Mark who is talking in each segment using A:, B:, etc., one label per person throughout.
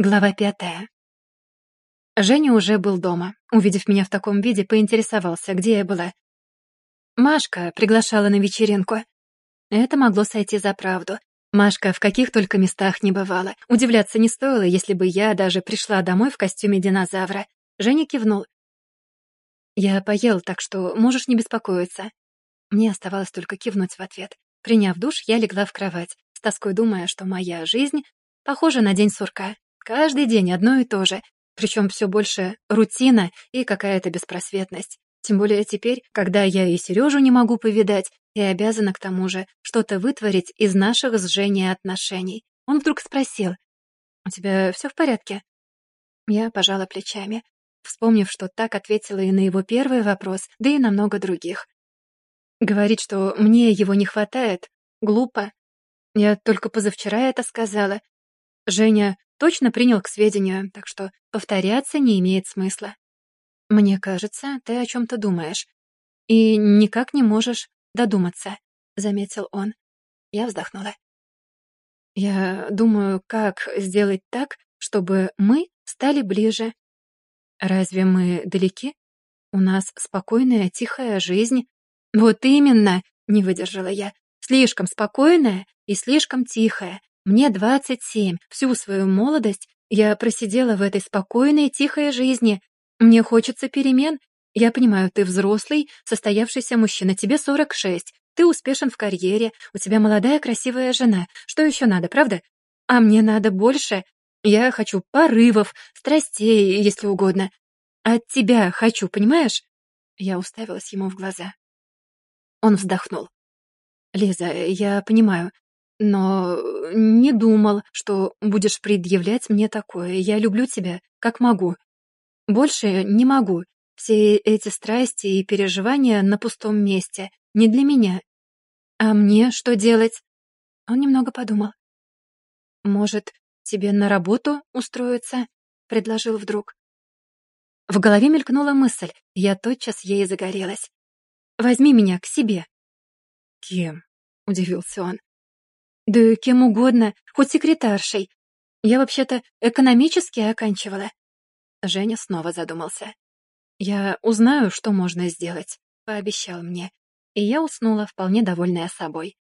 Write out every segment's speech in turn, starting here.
A: Глава пятая. Женя уже был дома. Увидев меня в таком виде, поинтересовался, где я была. Машка приглашала на вечеринку. Это могло сойти за правду. Машка в каких только местах не бывала. Удивляться не стоило, если бы я даже пришла домой в костюме динозавра. Женя кивнул. «Я поел, так что можешь не беспокоиться». Мне оставалось только кивнуть в ответ. Приняв душ, я легла в кровать, с тоской думая, что моя жизнь похожа на день сурка. Каждый день одно и то же, причем все больше рутина и какая-то беспросветность. Тем более теперь, когда я и Сережу не могу повидать, и обязана к тому же что-то вытворить из наших сжения отношений. Он вдруг спросил, «У тебя все в порядке?» Я пожала плечами, вспомнив, что так ответила и на его первый вопрос, да и на много других. Говорить, что мне его не хватает, глупо. Я только позавчера это сказала. Женя точно принял к сведению, так что повторяться не имеет смысла. Мне кажется, ты о чем-то думаешь. И никак не можешь додуматься, заметил он. Я вздохнула. Я думаю, как сделать так, чтобы мы стали ближе. Разве мы далеки? У нас спокойная, тихая жизнь. Вот именно, не выдержала я. Слишком спокойная и слишком тихая. Мне 27, всю свою молодость я просидела в этой спокойной, тихой жизни. Мне хочется перемен. Я понимаю, ты взрослый, состоявшийся мужчина, тебе 46, ты успешен в карьере, у тебя молодая красивая жена. Что еще надо, правда? А мне надо больше. Я хочу порывов, страстей, если угодно. От тебя хочу, понимаешь? Я уставилась ему в глаза. Он вздохнул. «Лиза, я понимаю, но э, не думал, что будешь предъявлять мне такое. Я люблю тебя, как могу. Больше не могу. Все эти страсти и переживания на пустом месте. Не для меня. А мне что делать? Он немного подумал. Может, тебе на работу устроиться? Предложил вдруг. В голове мелькнула мысль, я тотчас ей загорелась. «Возьми меня к себе». «Кем?» — удивился он. Да кем угодно, хоть секретаршей. Я вообще-то экономически оканчивала. Женя снова задумался. Я узнаю, что можно сделать, пообещал мне. И я уснула, вполне довольная собой.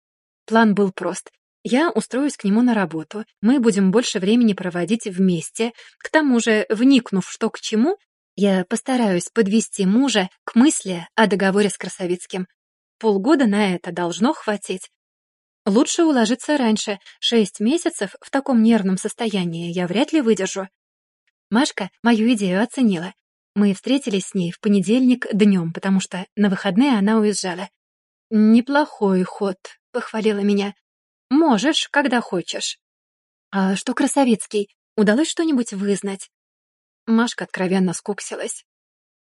A: План был прост. Я устроюсь к нему на работу, мы будем больше времени проводить вместе. К тому же, вникнув что к чему, я постараюсь подвести мужа к мысли о договоре с Красовицким. Полгода на это должно хватить. Лучше уложиться раньше. Шесть месяцев в таком нервном состоянии я вряд ли выдержу. Машка мою идею оценила. Мы встретились с ней в понедельник днем, потому что на выходные она уезжала. «Неплохой ход», — похвалила меня. «Можешь, когда хочешь». «А что Красовицкий? Удалось что-нибудь вызнать?» Машка откровенно скуксилась.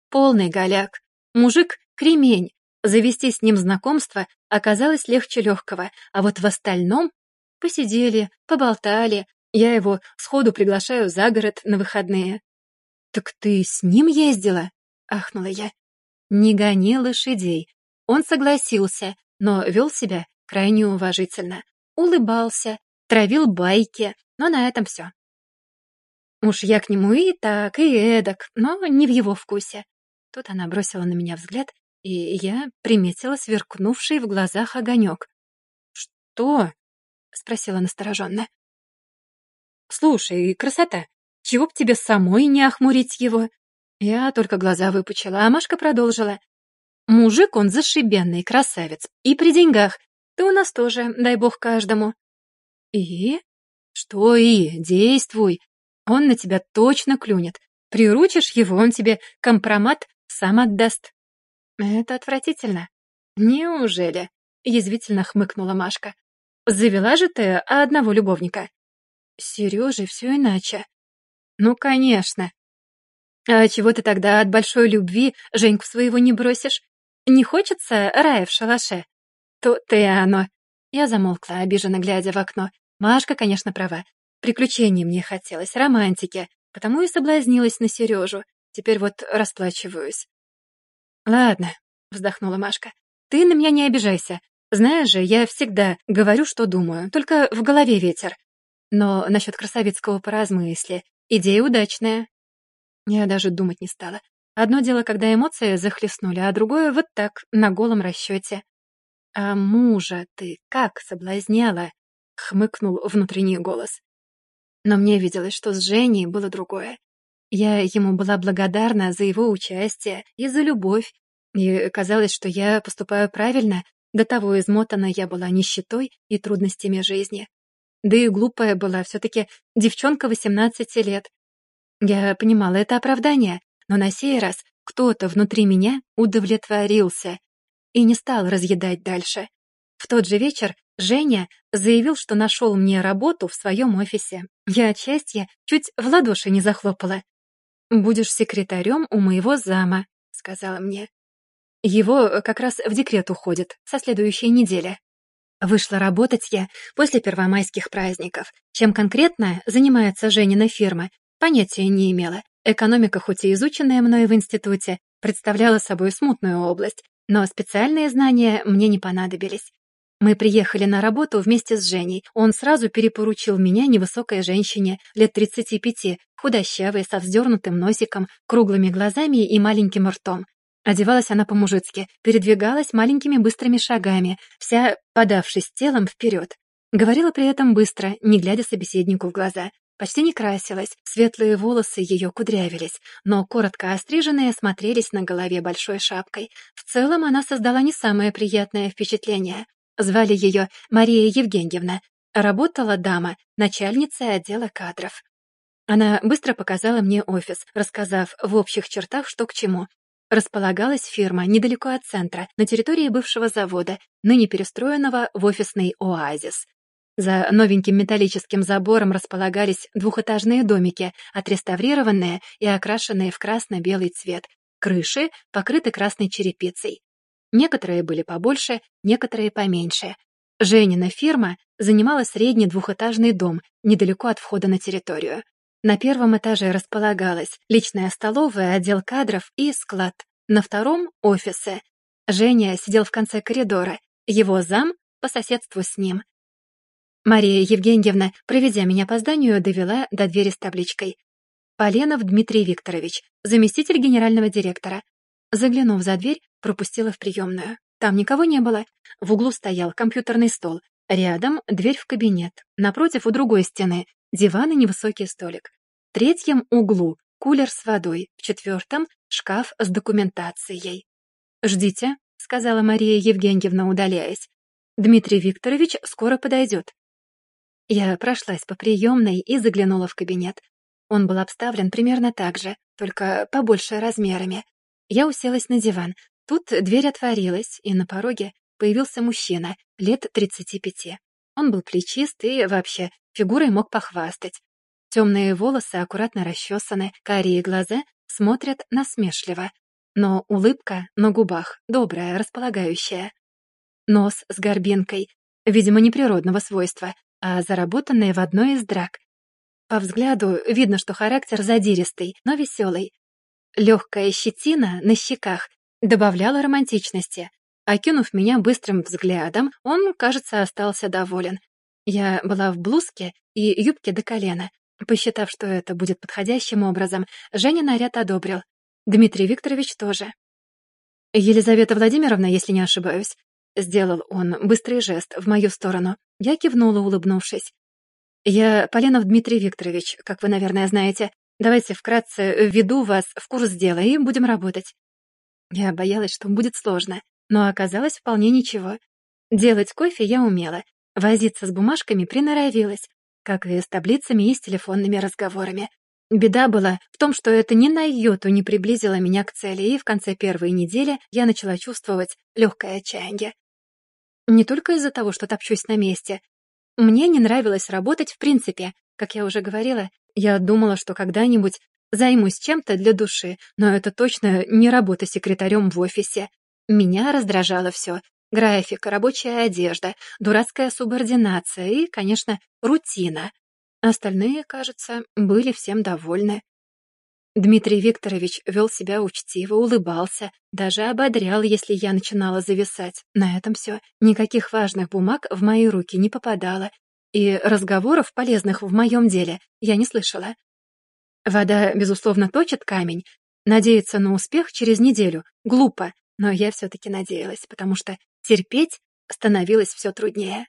A: «Полный голяк. Мужик — кремень. Завести с ним знакомство оказалось легче легкого, а вот в остальном посидели, поболтали, я его сходу приглашаю за город на выходные. «Так ты с ним ездила?» — ахнула я. «Не гони лошадей». Он согласился, но вел себя крайне уважительно. Улыбался, травил байки, но на этом все. Уж я к нему и так, и эдак, но не в его вкусе. Тут она бросила на меня взгляд и я приметила сверкнувший в глазах огонек. «Что?» — спросила настороженно. «Слушай, красота, чего б тебе самой не охмурить его?» Я только глаза выпучила, а Машка продолжила. «Мужик он зашибенный, красавец, и при деньгах. Ты у нас тоже, дай бог каждому». «И?» «Что и? Действуй. Он на тебя точно клюнет. Приручишь его, он тебе компромат сам отдаст». «Это отвратительно». «Неужели?» — язвительно хмыкнула Машка. «Завела же ты одного любовника». «Серёже все иначе». «Ну, конечно». «А чего ты тогда от большой любви Женьку своего не бросишь? Не хочется рая в шалаше?» «То-то и оно». Я замолкла, обиженно глядя в окно. Машка, конечно, права. Приключений мне хотелось, романтики, потому и соблазнилась на Сережу. Теперь вот расплачиваюсь. «Ладно», — вздохнула Машка. «Ты на меня не обижайся. Знаешь же, я всегда говорю, что думаю, только в голове ветер. Но насчет Красовицкого поразмысли. Идея удачная. Я даже думать не стала. Одно дело, когда эмоции захлестнули, а другое вот так, на голом расчете. «А мужа ты как соблазняла?» — хмыкнул внутренний голос. Но мне виделось, что с Женей было другое. Я ему была благодарна за его участие и за любовь, и казалось, что я поступаю правильно, до того измотана я была нищетой и трудностями жизни. Да и глупая была все-таки девчонка 18 лет. Я понимала это оправдание, но на сей раз кто-то внутри меня удовлетворился и не стал разъедать дальше. В тот же вечер Женя заявил, что нашел мне работу в своем офисе. Я от счастья чуть в ладоши не захлопала. «Будешь секретарем у моего зама», — сказала мне. Его как раз в декрет уходит со следующей недели. Вышла работать я после первомайских праздников. Чем конкретно занимается Женина фирма, понятия не имела. Экономика, хоть и изученная мной в институте, представляла собой смутную область, но специальные знания мне не понадобились. Мы приехали на работу вместе с Женей. Он сразу перепоручил меня невысокой женщине, лет 35, худощавой, со вздернутым носиком, круглыми глазами и маленьким ртом. Одевалась она по-мужицки, передвигалась маленькими быстрыми шагами, вся подавшись телом вперед. Говорила при этом быстро, не глядя собеседнику в глаза. Почти не красилась, светлые волосы ее кудрявились, но коротко остриженные смотрелись на голове большой шапкой. В целом она создала не самое приятное впечатление. Звали ее Мария Евгеньевна. Работала дама, начальница отдела кадров. Она быстро показала мне офис, рассказав в общих чертах, что к чему, располагалась фирма недалеко от центра, на территории бывшего завода, ныне перестроенного в офисный оазис. За новеньким металлическим забором располагались двухэтажные домики, отреставрированные и окрашенные в красно-белый цвет. Крыши покрыты красной черепицей. Некоторые были побольше, некоторые поменьше. Женина фирма занимала средний двухэтажный дом недалеко от входа на территорию. На первом этаже располагалась личная столовая, отдел кадров и склад. На втором — офисы. Женя сидел в конце коридора, его зам по соседству с ним. Мария Евгеньевна, проведя меня по зданию, довела до двери с табличкой. Поленов Дмитрий Викторович, заместитель генерального директора. Заглянув за дверь, пропустила в приемную. Там никого не было. В углу стоял компьютерный стол. Рядом дверь в кабинет. Напротив, у другой стены, диван и невысокий столик. В третьем углу кулер с водой, в четвертом — шкаф с документацией. «Ждите», — сказала Мария Евгеньевна, удаляясь. «Дмитрий Викторович скоро подойдет». Я прошлась по приемной и заглянула в кабинет. Он был обставлен примерно так же, только побольше размерами. Я уселась на диван. Тут дверь отворилась, и на пороге появился мужчина, лет 35. Он был плечист и вообще фигурой мог похвастать. Темные волосы аккуратно расчесаны, карие глаза смотрят насмешливо. Но улыбка на губах добрая, располагающая. Нос с горбинкой, видимо, неприродного свойства, а заработанная в одной из драк. По взгляду видно, что характер задиристый, но веселый. Легкая щетина на щеках добавляла романтичности. Окинув меня быстрым взглядом, он, кажется, остался доволен. Я была в блузке и юбке до колена. Посчитав, что это будет подходящим образом, Женя наряд одобрил. Дмитрий Викторович тоже. «Елизавета Владимировна, если не ошибаюсь», — сделал он быстрый жест в мою сторону. Я кивнула, улыбнувшись. «Я Поленов Дмитрий Викторович, как вы, наверное, знаете. Давайте вкратце введу вас в курс дела и будем работать». Я боялась, что будет сложно, но оказалось вполне ничего. Делать кофе я умела, возиться с бумажками приноровилась, как и с таблицами и с телефонными разговорами. Беда была в том, что это ни на йоту не приблизило меня к цели, и в конце первой недели я начала чувствовать легкое отчаяние. Не только из-за того, что топчусь на месте. Мне не нравилось работать в принципе. Как я уже говорила, я думала, что когда-нибудь займусь чем-то для души, но это точно не работа секретарем в офисе. Меня раздражало все. График, рабочая одежда, дурацкая субординация и, конечно, рутина. Остальные, кажется, были всем довольны. Дмитрий Викторович вел себя учтиво, улыбался, даже ободрял, если я начинала зависать. На этом все. Никаких важных бумаг в мои руки не попадало, и разговоров, полезных в моем деле, я не слышала. Вода, безусловно, точит камень. Надеяться на успех через неделю глупо, но я все-таки надеялась, потому что терпеть становилось все труднее.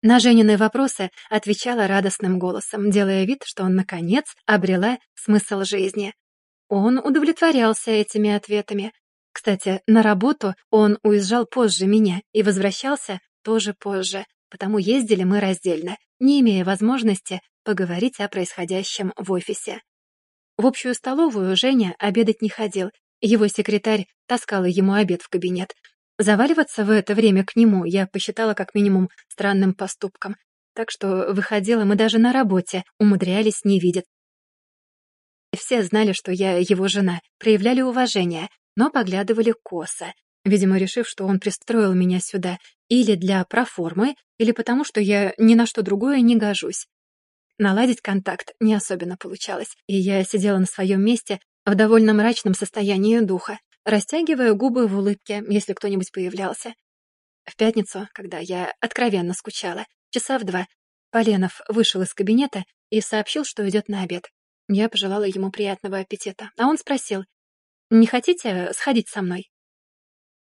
A: На Женины вопросы отвечала радостным голосом, делая вид, что он, наконец, обрела смысл жизни. Он удовлетворялся этими ответами. Кстати, на работу он уезжал позже меня и возвращался тоже позже, потому ездили мы раздельно, не имея возможности поговорить о происходящем в офисе. В общую столовую Женя обедать не ходил, его секретарь таскала ему обед в кабинет. Заваливаться в это время к нему я посчитала как минимум странным поступком, так что выходила мы даже на работе, умудрялись не видеть. Все знали, что я его жена, проявляли уважение, но поглядывали косо, видимо, решив, что он пристроил меня сюда или для проформы, или потому, что я ни на что другое не гожусь. Наладить контакт не особенно получалось, и я сидела на своем месте в довольно мрачном состоянии духа, растягивая губы в улыбке, если кто-нибудь появлялся. В пятницу, когда я откровенно скучала, часа в два, Поленов вышел из кабинета и сообщил, что идет на обед. Я пожелала ему приятного аппетита, а он спросил, «Не хотите сходить со мной?»